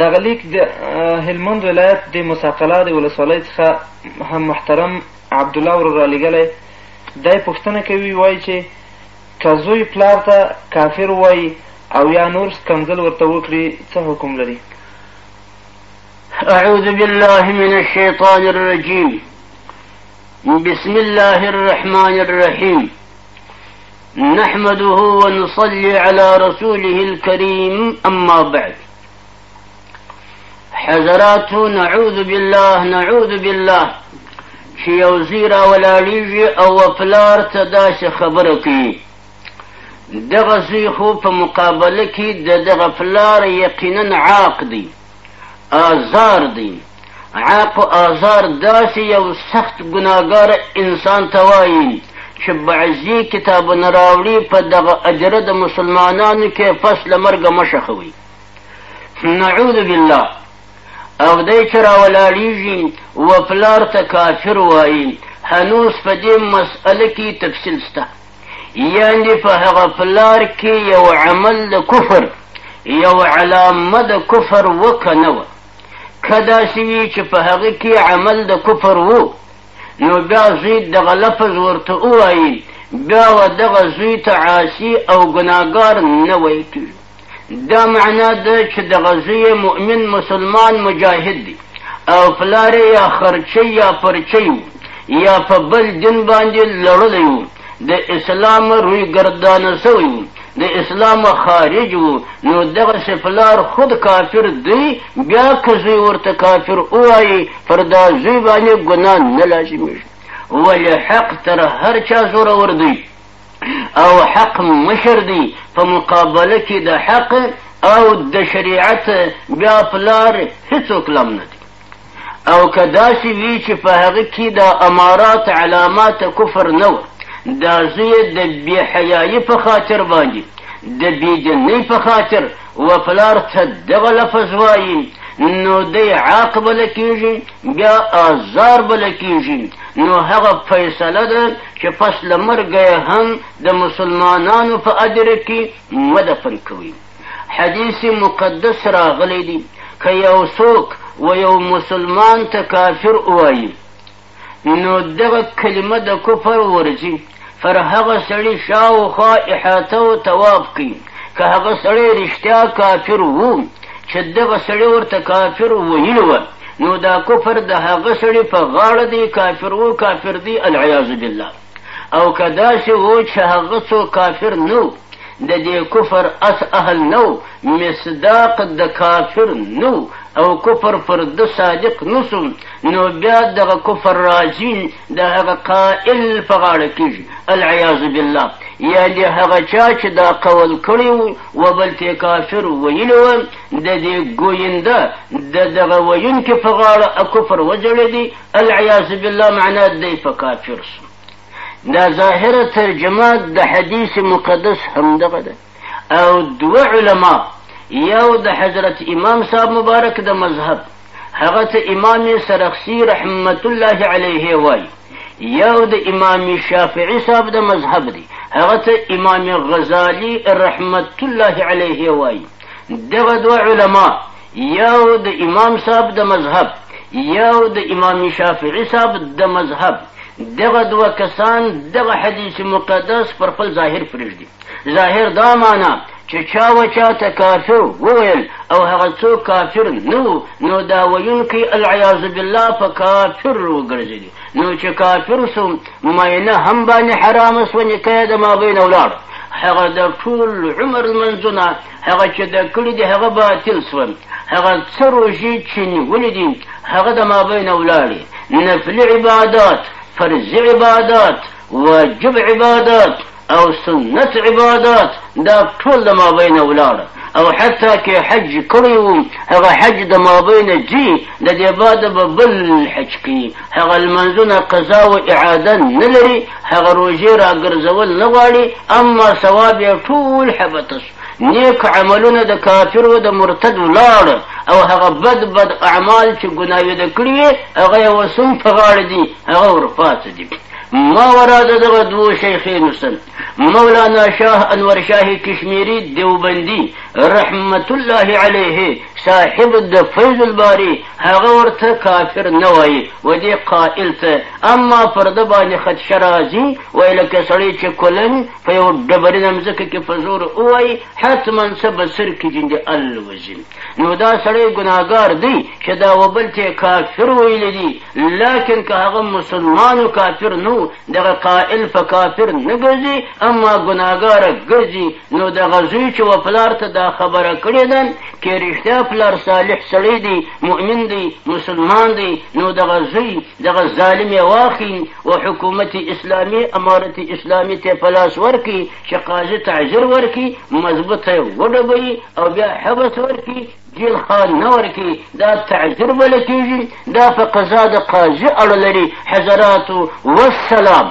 دغه لیک د هلمند ولایت د مساقلا د ولسوالۍ څخه هم محترم عبدالله ورور رالیږلی دی پوښتنه کوي وایي چې که زوی پلار ته کافر وایي او یا نور سکنځل ورته وکړي څه حکم لري أعوذ بالله من الشيطان الرجيم بسم الله الرحمن الرحيم نحمده ونصلي على رسوله الكريم أما بعد حضرات نعوذ بالله نعوذ بالله چې یو زی راولاړېږي او پلار ته داسې خبره کوي دغه زوی خو په مقابله کې د دغه پلار یقینا عاق دی آزار دی عاق آزار داسې یو سخت ګناګار انسان ته وایي چې بعضي کتابونه راوړي په دغه اجره د مسلمانانو کې پس له مرګه مه شخوي نعوذ بالله او دی چې راولاړېږي و پلار ته کافر وایي هنوز په دې مسئله کې تفصیل شته یعنی په هغه پلار کې یو عمل د کفر یو علامه د کفر وکه نه وه که داسې وي چې په هغه کې عمل د کفر وو نو بیا زوی دغه لفظ ورته ووایي بیا و دغه زوی ته عاصي او ګناګار نه ویل کېږي دا معنا ده چې د غزوی مؤمن مسلمان مجاهد دی او پلار یا خرچی یا پرچی یا په بل دین باندې لړلی وو د اسلام روی گردان سوی وو د اسلام خارج وو نو دغه سپلار خود کافر دی بیا که زوی ورته کافر ووایي پر دا زوی باندې ګناه نه لازمېږي ولې حق تر هر چا زورور دی او حق مشر دی په مقابله کې د حق او د شریعت بیا پلار هیڅوک لم نه دی او که داسې وي چې په هغه کې د امارات علامات کفر نه و دا زوی د بې حیایي په خاطر باندې د بې دینۍ په خاطر و پلار ته دغه لفظ وایي نو دی عاق بل کیږي بیا آزار بل کیږي نو هغه فیصله ده چې پس له مرګه هم د مسلمانانو په اجر کې مه دفن کوي حدیث مقدس راغلی دی که یو څوک و یو مسلمان ته کافر ووایي نو دغه کلمه د کفر ورځي پر هغه سړي شاوخوا احاطه او تواب کوي که هغه سړی رښتیا کافر وو چې دغه سړی ورته کافر ویل و نو دا کفر د هغه سړي په غاړه دی کافر وو کافر دی العیاذ بالله او که داسې وو چې هغه څوک کافر نه و د دې کفر اس اهل نه و مصداق د کافر نه و او کفر پر ده صادق نسو نو بیا دغه کفر راځي د هغه قائل په غاړه کېږي العیاذ بالله یا د هغه چا چې دا قول کړی و و بل ته کافر ویلی و د دې ګوینده د دغه ویونکي په غاړه کفر وځړېدی العیاذ بالله معنا دی په کافر سو دا ظاهره ترجمه د حدیث مقدس هم دغه ده او دوه علما یو د حضرت امام صاحب مبارک د مذهب هغه ته امام سرخسی رحمت الله علیه وای یو د امام شافعی صاحب د مذهب دی هغه ته امام غزالی رحمت الله علیه وای دغه دوه علما یو د امام صاحب د مذهب یو د امام شافعي صاحب د مذهب دغه دوه کسان دغه حدیث مقدس پر خپل ظاهر پرېږدي ظاهر دا معنا چې چا و چا ته کافر وویل او هغه څوک کافر نه نو دا ویونکی العیاذ بالله په کافر وګرځېدي نو چې کافر سو مماینه هم باندې حرام سو نکاح د ما بین ولاړ هغه د ټول عمر منځونه هغه چې د کړي دي هغه باطل سو هغه څه روژې چې نیولې دي هغه د ما بین ولاړې نفلي عبادات فرضي عبادات واجب عبادات او سنت عبادات دا ټول د مابین ولاړ او حتی کې حج کړی وو هغه حج د مابین جی د دې بعد به بل حج کی هغه المنزونه قضا او اعاده نه لري هغه روزه را ګرځول نه غواړي اما ثواب یې ټول حبت نیک عملونه د کافر و د مرتد ولاړ او هغه بد بد اعمال چې ګناوې د کړې وي هغه یې اوس هم په غاړه دي هغه ورپاته دي ما ورا د دغه دوو شیخینو سره مولانا شاه انور شاه کشمیری دیوبندي رحمت الله علیه صاحب د فیض الباری هغه ورته کافر نه وایي و دې قائل ته اما پر ده باندې خدشه راځي وایي لکه سړی چې کلن په یو ډبرینه مځکه کې په زور ووایي حتما څه به سر کې جند الوزي نو دا سړی ګناهګار دی چې دا وبل ته کافر ویلی دي لکن که هغه مسلمان و کافر نو دغه قائل په کافر نه ګرځي اما ګناهګاره ګرځي نو دغه زوی چې و پلار ته دا خبره کړې ده که رښتیا پلار صالح سړی دی مؤمن دی مسلمان دی نو دغه زوی دغه ظالم یې واخلي او حکومت اسلامي امارت اسلامي ته په لاس ورکړي چې قاضي تعذیر ورکړي مضبوط یې وډبوي او بیا حبس ورکړي جیل خان نه ورکړي دا تعذیر بله کېږي دا په قضا د قاضي اړه لري حضراتو والسلام